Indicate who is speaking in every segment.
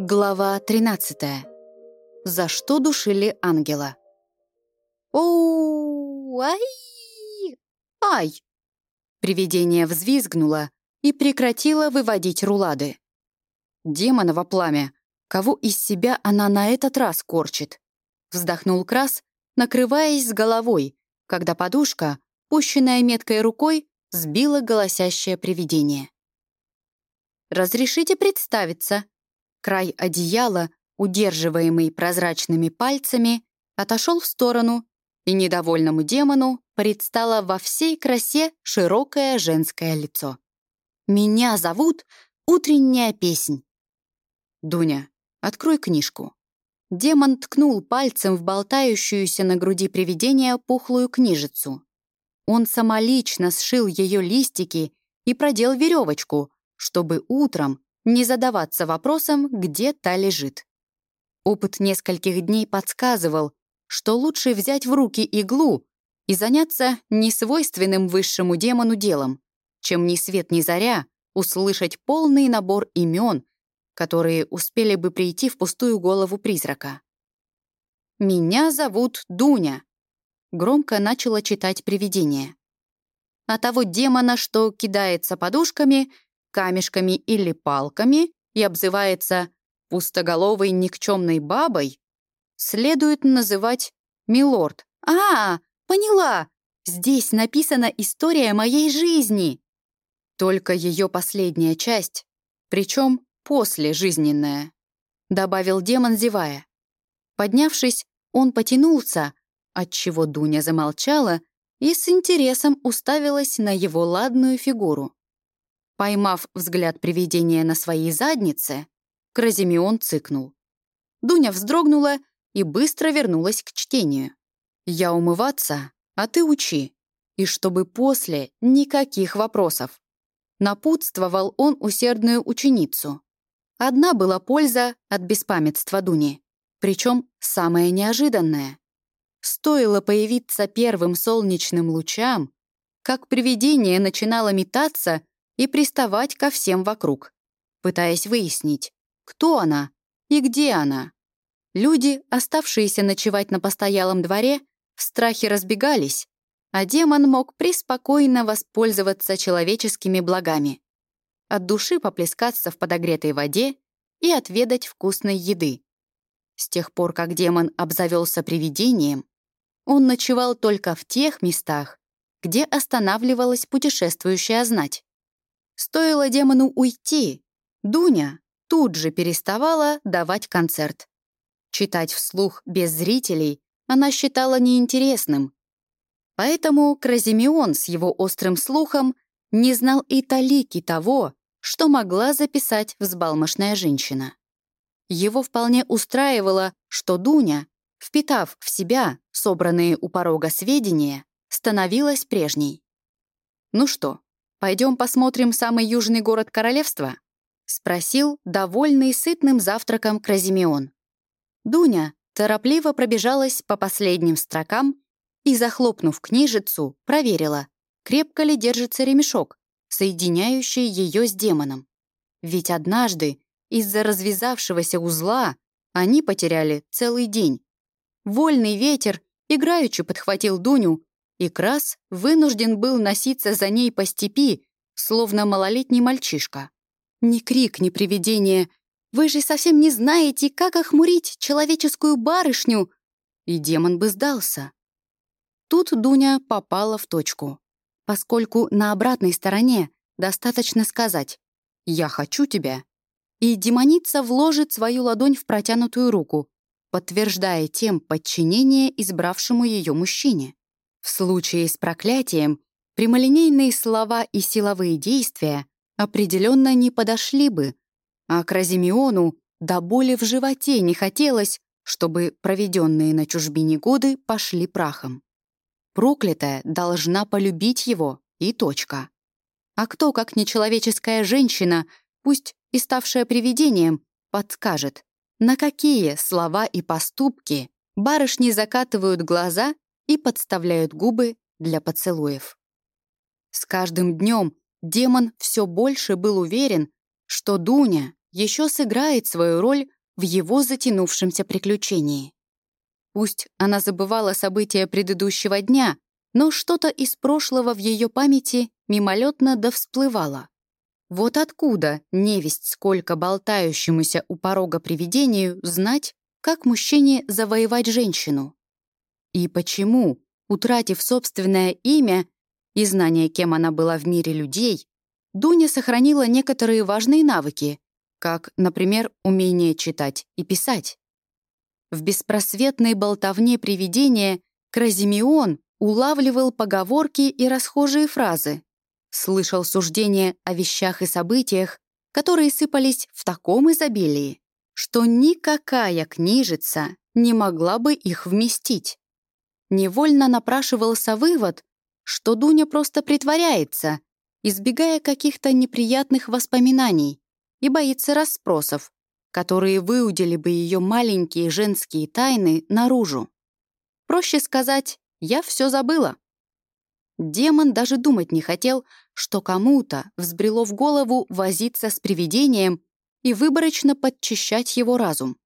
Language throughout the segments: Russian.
Speaker 1: Глава 13. За что душили ангела? Оу, ай! Ай! Привидение взвизгнуло и прекратило выводить рулады. Демоново пламя. Кого из себя она на этот раз корчит? Вздохнул Крас, накрываясь с головой, когда подушка, пущенная меткой рукой, сбила голосящее привидение. «Разрешите представиться?» Край одеяла, удерживаемый прозрачными пальцами, отошел в сторону, и недовольному демону предстало во всей красе широкое женское лицо. «Меня зовут Утренняя песнь». «Дуня, открой книжку». Демон ткнул пальцем в болтающуюся на груди привидения пухлую книжицу. Он самолично сшил ее листики и продел веревочку, чтобы утром не задаваться вопросом, где та лежит. Опыт нескольких дней подсказывал, что лучше взять в руки иглу и заняться несвойственным высшему демону делом, чем ни свет ни заря услышать полный набор имен, которые успели бы прийти в пустую голову призрака. «Меня зовут Дуня», — громко начала читать привидение. А того демона, что кидается подушками — камешками или палками и обзывается пустоголовой никчемной бабой, следует называть «милорд». «А, поняла! Здесь написана история моей жизни!» Только ее последняя часть, причем послежизненная, добавил демон, зевая. Поднявшись, он потянулся, отчего Дуня замолчала и с интересом уставилась на его ладную фигуру. Поймав взгляд привидения на своей заднице, Кразимеон цыкнул. Дуня вздрогнула и быстро вернулась к чтению. «Я умываться, а ты учи. И чтобы после никаких вопросов». Напутствовал он усердную ученицу. Одна была польза от беспамятства Дуни, причем самая неожиданная. Стоило появиться первым солнечным лучам, как привидение начинало метаться и приставать ко всем вокруг, пытаясь выяснить, кто она и где она. Люди, оставшиеся ночевать на постоялом дворе, в страхе разбегались, а демон мог преспокойно воспользоваться человеческими благами. От души поплескаться в подогретой воде и отведать вкусной еды. С тех пор, как демон обзавелся привидением, он ночевал только в тех местах, где останавливалась путешествующая знать. Стоило демону уйти, Дуня тут же переставала давать концерт. Читать вслух без зрителей она считала неинтересным. Поэтому Кразимеон с его острым слухом не знал и талики того, что могла записать взбалмошная женщина. Его вполне устраивало, что Дуня, впитав в себя собранные у порога сведения, становилась прежней. Ну что, «Пойдем посмотрим самый южный город королевства?» — спросил, довольный сытным завтраком Кразимеон. Дуня торопливо пробежалась по последним строкам и, захлопнув книжицу, проверила, крепко ли держится ремешок, соединяющий ее с демоном. Ведь однажды из-за развязавшегося узла они потеряли целый день. Вольный ветер играючи подхватил Дуню и Крас вынужден был носиться за ней по степи, словно малолетний мальчишка. Ни крик, ни привидение. Вы же совсем не знаете, как охмурить человеческую барышню. И демон бы сдался. Тут Дуня попала в точку, поскольку на обратной стороне достаточно сказать «Я хочу тебя», и демоница вложит свою ладонь в протянутую руку, подтверждая тем подчинение избравшему ее мужчине. В случае с проклятием прямолинейные слова и силовые действия определенно не подошли бы, а к Разимиону до боли в животе не хотелось, чтобы проведенные на чужбине годы пошли прахом. Проклятая должна полюбить его, и точка. А кто, как нечеловеческая женщина, пусть и ставшая привидением, подскажет, на какие слова и поступки барышни закатывают глаза и подставляют губы для поцелуев. С каждым днем демон все больше был уверен, что Дуня еще сыграет свою роль в его затянувшемся приключении. Пусть она забывала события предыдущего дня, но что-то из прошлого в ее памяти мимолетно да всплывало. Вот откуда невесть сколько болтающемуся у порога привидению знать, как мужчине завоевать женщину? И почему, утратив собственное имя и знание, кем она была в мире людей, Дуня сохранила некоторые важные навыки, как, например, умение читать и писать. В беспросветной болтовне привидения Кразимеон улавливал поговорки и расхожие фразы, слышал суждения о вещах и событиях, которые сыпались в таком изобилии, что никакая книжица не могла бы их вместить. Невольно напрашивался вывод, что Дуня просто притворяется, избегая каких-то неприятных воспоминаний и боится расспросов, которые выудили бы ее маленькие женские тайны наружу. Проще сказать, я все забыла. Демон даже думать не хотел, что кому-то взбрело в голову возиться с привидением и выборочно подчищать его разум.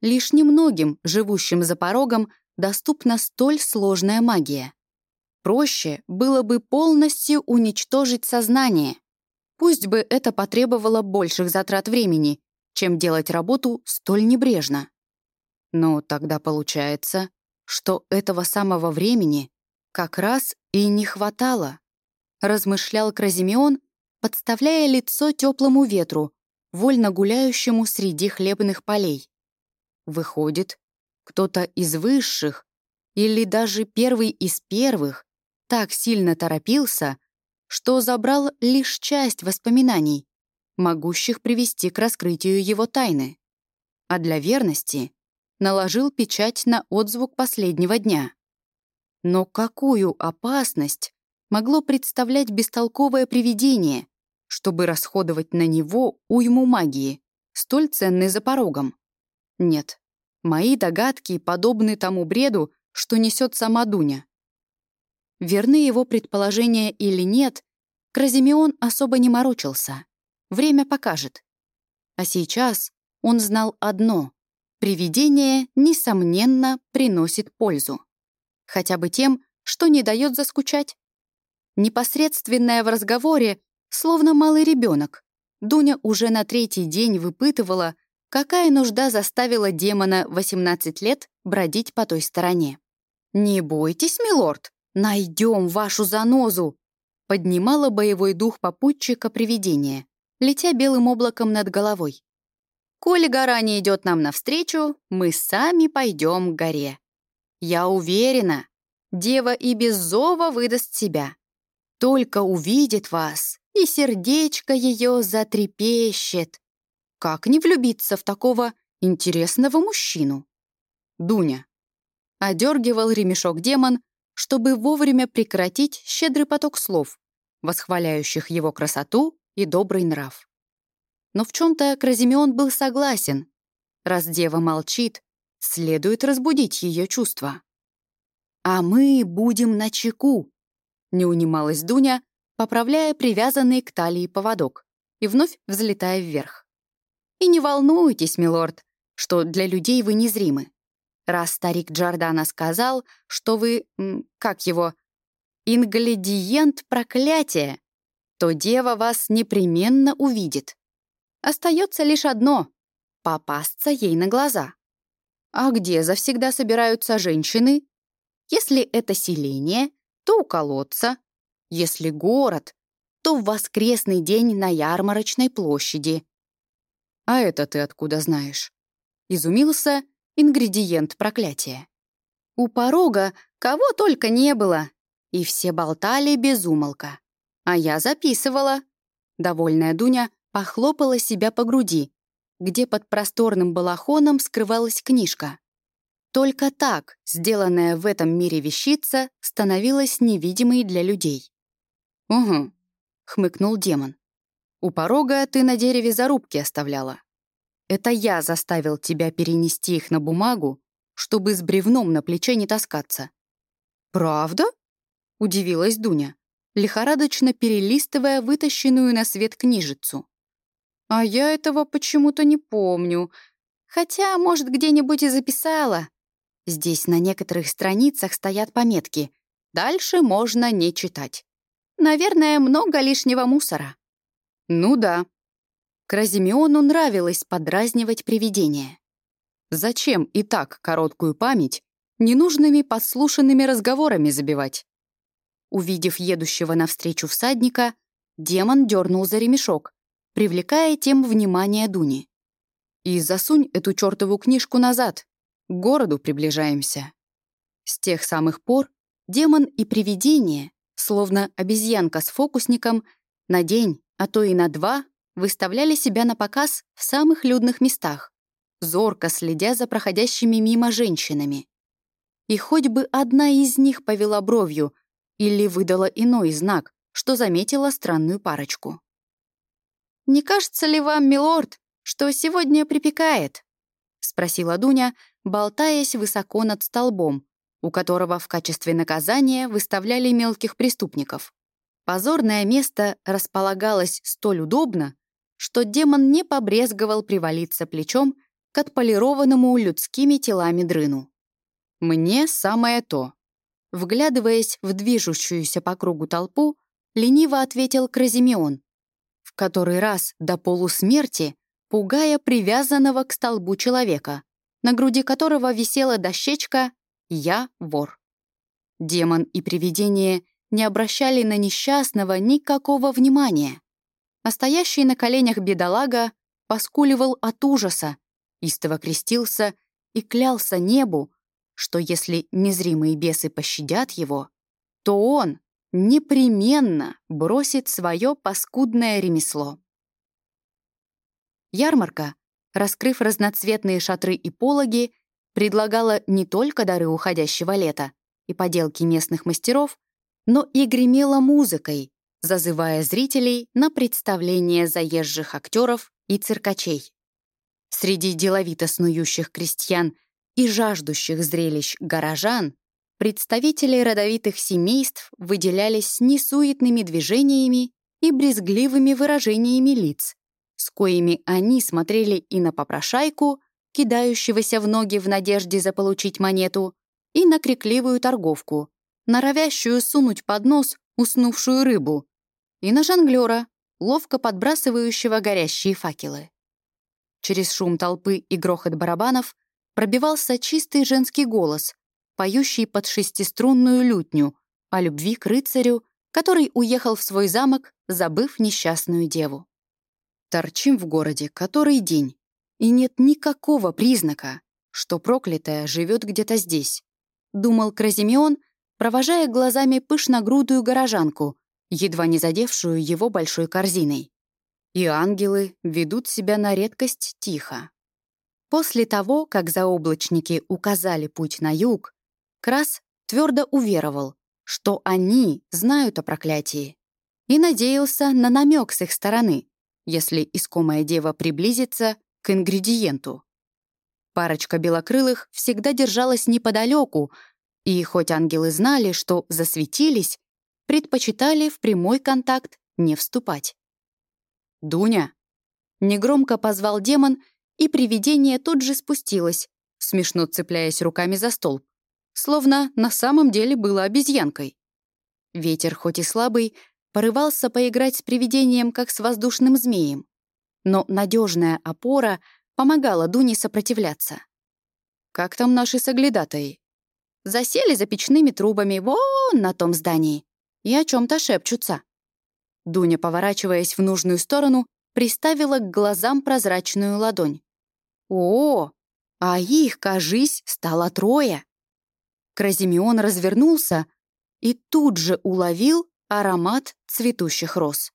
Speaker 1: Лишь немногим, живущим за порогом, доступна столь сложная магия. Проще было бы полностью уничтожить сознание. Пусть бы это потребовало больших затрат времени, чем делать работу столь небрежно. Но тогда получается, что этого самого времени как раз и не хватало, размышлял Кразимеон, подставляя лицо теплому ветру, вольно гуляющему среди хлебных полей. Выходит, кто-то из высших или даже первый из первых так сильно торопился, что забрал лишь часть воспоминаний, могущих привести к раскрытию его тайны. А для верности наложил печать на отзвук последнего дня. Но какую опасность могло представлять бестолковое привидение, чтобы расходовать на него уйму магии, столь ценной за порогом? Нет, мои догадки подобны тому бреду, что несет сама Дуня. Верны его предположения или нет, Кразимеон особо не морочился. Время покажет. А сейчас он знал одно — привидение, несомненно, приносит пользу. Хотя бы тем, что не дает заскучать. Непосредственная в разговоре, словно малый ребенок, Дуня уже на третий день выпытывала, какая нужда заставила демона 18 лет бродить по той стороне. «Не бойтесь, милорд, найдем вашу занозу!» поднимала боевой дух попутчика привидения, летя белым облаком над головой. «Коли гора не идет нам навстречу, мы сами пойдем к горе. Я уверена, дева и без зова выдаст себя. Только увидит вас, и сердечко ее затрепещет. Как не влюбиться в такого интересного мужчину?» Дуня. Одергивал ремешок демон, чтобы вовремя прекратить щедрый поток слов, восхваляющих его красоту и добрый нрав. Но в чем-то Кразимеон был согласен. Раз дева молчит, следует разбудить ее чувства. «А мы будем на чеку», — не унималась Дуня, поправляя привязанный к талии поводок и вновь взлетая вверх. «И не волнуйтесь, милорд, что для людей вы незримы. Раз старик Джордана сказал, что вы, как его, ингредиент проклятия, то дева вас непременно увидит. Остается лишь одно — попасться ей на глаза. А где завсегда собираются женщины? Если это селение, то у колодца. Если город, то в воскресный день на ярмарочной площади. А это ты откуда знаешь? Изумился ингредиент проклятия. У порога кого только не было, и все болтали без умолка. А я записывала. Довольная Дуня похлопала себя по груди, где под просторным балахоном скрывалась книжка. Только так, сделанная в этом мире вещица, становилась невидимой для людей. «Угу», — хмыкнул демон. «У порога ты на дереве зарубки оставляла. Это я заставил тебя перенести их на бумагу, чтобы с бревном на плече не таскаться». «Правда?» — удивилась Дуня, лихорадочно перелистывая вытащенную на свет книжицу. А я этого почему-то не помню. Хотя, может, где-нибудь и записала. Здесь на некоторых страницах стоят пометки. Дальше можно не читать. Наверное, много лишнего мусора. Ну да. Кразимеону нравилось подразнивать привидения. Зачем и так короткую память ненужными подслушанными разговорами забивать? Увидев едущего навстречу всадника, демон дернул за ремешок, привлекая тем внимание Дуни. «И засунь эту чертову книжку назад. К городу приближаемся». С тех самых пор демон и привидение, словно обезьянка с фокусником, на день, а то и на два, выставляли себя на показ в самых людных местах, зорко следя за проходящими мимо женщинами. И хоть бы одна из них повела бровью или выдала иной знак, что заметила странную парочку. «Не кажется ли вам, милорд, что сегодня припекает?» — спросила Дуня, болтаясь высоко над столбом, у которого в качестве наказания выставляли мелких преступников. Позорное место располагалось столь удобно, что демон не побрезговал привалиться плечом к отполированному людскими телами дрыну. «Мне самое то». Вглядываясь в движущуюся по кругу толпу, лениво ответил Кразимеон, в который раз до полусмерти пугая привязанного к столбу человека, на груди которого висела дощечка «Я вор». Демон и привидение не обращали на несчастного никакого внимания, а стоящий на коленях бедолага поскуливал от ужаса, истово крестился и клялся небу, что если незримые бесы пощадят его, то он непременно бросит свое паскудное ремесло. Ярмарка, раскрыв разноцветные шатры и пологи, предлагала не только дары уходящего лета и поделки местных мастеров, но и гремела музыкой, зазывая зрителей на представление заезжих актеров и циркачей. Среди деловито снующих крестьян и жаждущих зрелищ горожан Представители родовитых семейств выделялись несуетными движениями и брезгливыми выражениями лиц, с коими они смотрели и на попрошайку, кидающегося в ноги в надежде заполучить монету, и на крикливую торговку, норовящую сунуть под нос уснувшую рыбу, и на жонглера, ловко подбрасывающего горящие факелы. Через шум толпы и грохот барабанов пробивался чистый женский голос, поющий под шестиструнную лютню, о любви к рыцарю, который уехал в свой замок, забыв несчастную деву. Торчим в городе который день, и нет никакого признака, что проклятая живет где-то здесь, думал Кразимеон, провожая глазами пышногрудую горожанку, едва не задевшую его большой корзиной. И ангелы ведут себя на редкость тихо. После того, как заоблачники указали путь на юг, Крас твердо уверовал, что они знают о проклятии, и надеялся на намек с их стороны, если искомая дева приблизится к ингредиенту. Парочка белокрылых всегда держалась неподалеку, и хоть ангелы знали, что засветились, предпочитали в прямой контакт не вступать. «Дуня!» — негромко позвал демон, и привидение тут же спустилось, смешно цепляясь руками за столб словно на самом деле было обезьянкой. Ветер, хоть и слабый, порывался поиграть с привидением, как с воздушным змеем. Но надежная опора помогала Дуне сопротивляться. «Как там наши соглядатаи?» «Засели за печными трубами вон на том здании и о чем то шепчутся». Дуня, поворачиваясь в нужную сторону, приставила к глазам прозрачную ладонь. «О, а их, кажись, стало трое!» Кразимеон развернулся и тут же уловил аромат цветущих роз.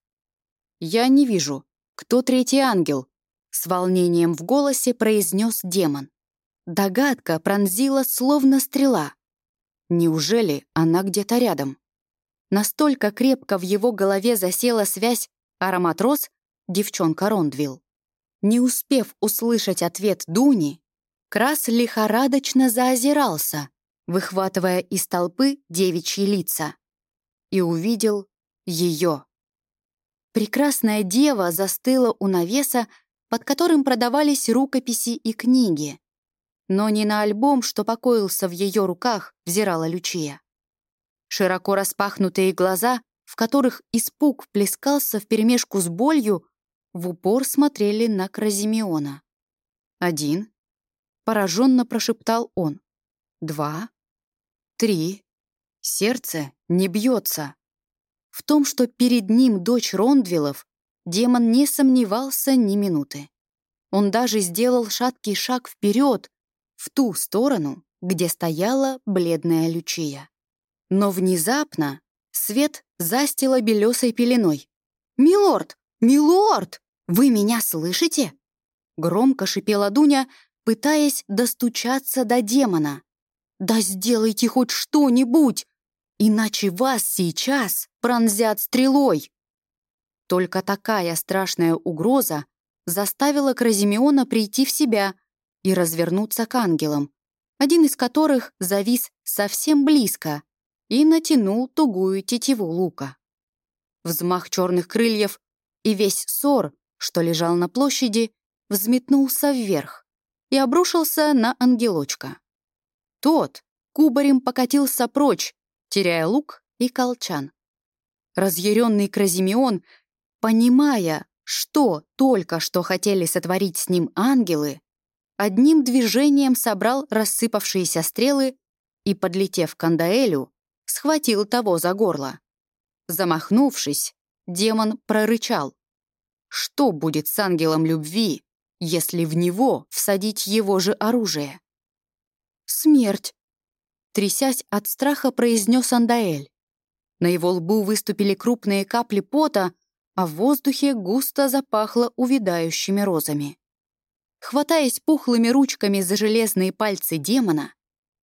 Speaker 1: «Я не вижу. Кто третий ангел?» С волнением в голосе произнес демон. Догадка пронзила словно стрела. Неужели она где-то рядом? Настолько крепко в его голове засела связь аромат роз девчонка Рондвилл. Не успев услышать ответ Дуни, Крас лихорадочно заозирался, выхватывая из толпы девичьи лица, и увидел ее. прекрасная дева застыла у навеса, под которым продавались рукописи и книги. Но не на альбом, что покоился в ее руках, взирала Лючия. Широко распахнутые глаза, в которых испуг плескался вперемешку с болью, в упор смотрели на Кразимеона. «Один», — пораженно прошептал он. «Два», «три». Сердце не бьется. В том, что перед ним дочь Рондвиллов, демон не сомневался ни минуты. Он даже сделал шаткий шаг вперед, в ту сторону, где стояла бледная Лючия. Но внезапно свет застило белесой пеленой. «Милорд! Милорд! Вы меня слышите?» Громко шипела Дуня, пытаясь достучаться до демона. «Да сделайте хоть что-нибудь, иначе вас сейчас пронзят стрелой!» Только такая страшная угроза заставила Кразимеона прийти в себя и развернуться к ангелам, один из которых завис совсем близко и натянул тугую тетиву лука. Взмах черных крыльев и весь ссор, что лежал на площади, взметнулся вверх и обрушился на ангелочка. Тот кубарем покатился прочь, теряя лук и колчан. Разъяренный Кразимеон, понимая, что только что хотели сотворить с ним ангелы, одним движением собрал рассыпавшиеся стрелы и, подлетев к Андаэлю, схватил того за горло. Замахнувшись, демон прорычал. Что будет с ангелом любви, если в него всадить его же оружие? «Смерть!» Трясясь от страха, произнес Андаэль. На его лбу выступили крупные капли пота, а в воздухе густо запахло увядающими розами. Хватаясь пухлыми ручками за железные пальцы демона,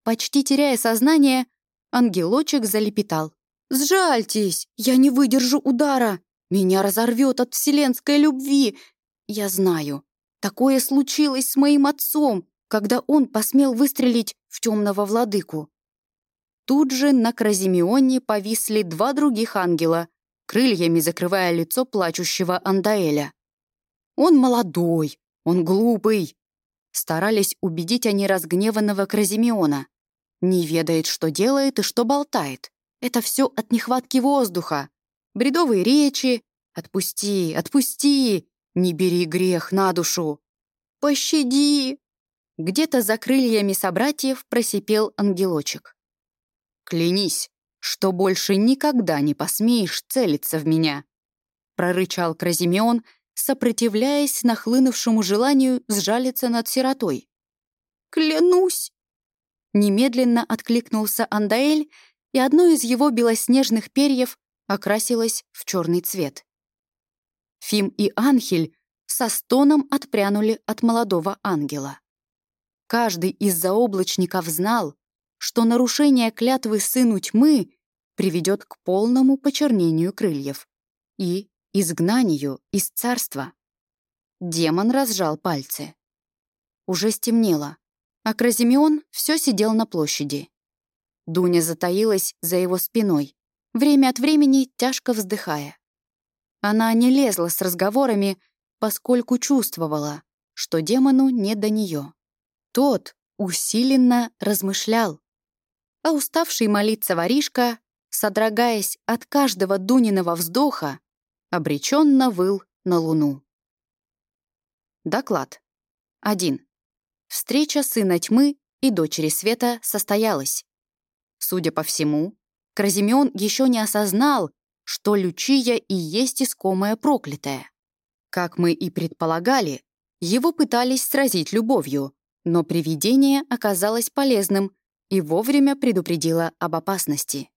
Speaker 1: почти теряя сознание, ангелочек залепетал. «Сжальтесь! Я не выдержу удара! Меня разорвет от вселенской любви! Я знаю, такое случилось с моим отцом, когда он посмел выстрелить в темного владыку. Тут же на Кразимеоне повисли два других ангела, крыльями закрывая лицо плачущего Андаэля. «Он молодой, он глупый!» Старались убедить они разгневанного Кразимеона. Не ведает, что делает и что болтает. Это все от нехватки воздуха. Бредовые речи. «Отпусти, отпусти! Не бери грех на душу!» «Пощади!» Где-то за крыльями собратьев просипел ангелочек. «Клянись, что больше никогда не посмеешь целиться в меня», прорычал Кразимеон, сопротивляясь нахлынувшему желанию сжалиться над сиротой. «Клянусь!» Немедленно откликнулся Андаэль, и одно из его белоснежных перьев окрасилось в черный цвет. Фим и Анхель со стоном отпрянули от молодого ангела. Каждый из заоблачников знал, что нарушение клятвы сыну тьмы приведет к полному почернению крыльев и изгнанию из царства. Демон разжал пальцы. Уже стемнело, а Кразимеон все сидел на площади. Дуня затаилась за его спиной, время от времени тяжко вздыхая. Она не лезла с разговорами, поскольку чувствовала, что демону не до нее. Тот усиленно размышлял, а уставший молиться воришка, содрогаясь от каждого Дуниного вздоха, обреченно выл на луну. Доклад. 1. Встреча сына тьмы и дочери света состоялась. Судя по всему, Кразимеон еще не осознал, что Лючия и есть искомая проклятая. Как мы и предполагали, его пытались сразить любовью, но привидение оказалось полезным и вовремя предупредила об опасности.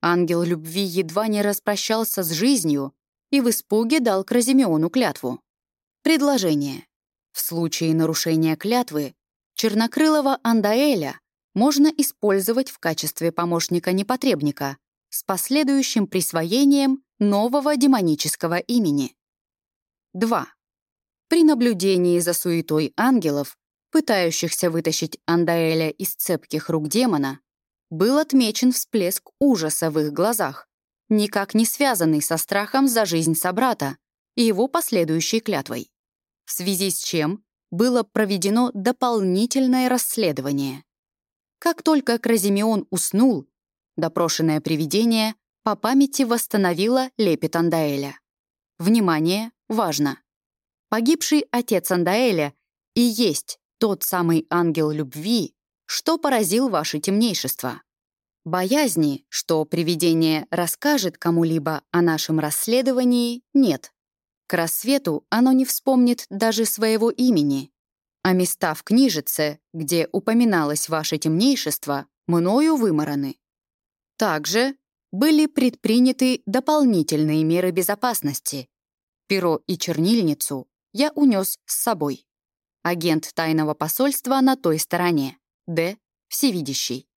Speaker 1: Ангел любви едва не распрощался с жизнью и в испуге дал Кразимеону клятву. Предложение. В случае нарушения клятвы чернокрылого Андаэля можно использовать в качестве помощника-непотребника с последующим присвоением нового демонического имени. 2. При наблюдении за суетой ангелов пытающихся вытащить Андаэля из цепких рук демона, был отмечен всплеск ужаса в их глазах, никак не связанный со страхом за жизнь собрата и его последующей клятвой. В связи с чем было проведено дополнительное расследование. Как только Кразимеон уснул, допрошенное привидение по памяти восстановило лепет Андаэля. Внимание, важно! Погибший отец Андаэля и есть тот самый ангел любви, что поразил ваше темнейшество. Боязни, что привидение расскажет кому-либо о нашем расследовании, нет. К рассвету оно не вспомнит даже своего имени. А места в книжице, где упоминалось ваше темнейшество, мною вымораны. Также были предприняты дополнительные меры безопасности. Перо и чернильницу я унес с собой. Агент тайного посольства на той стороне. Д. Всевидящий.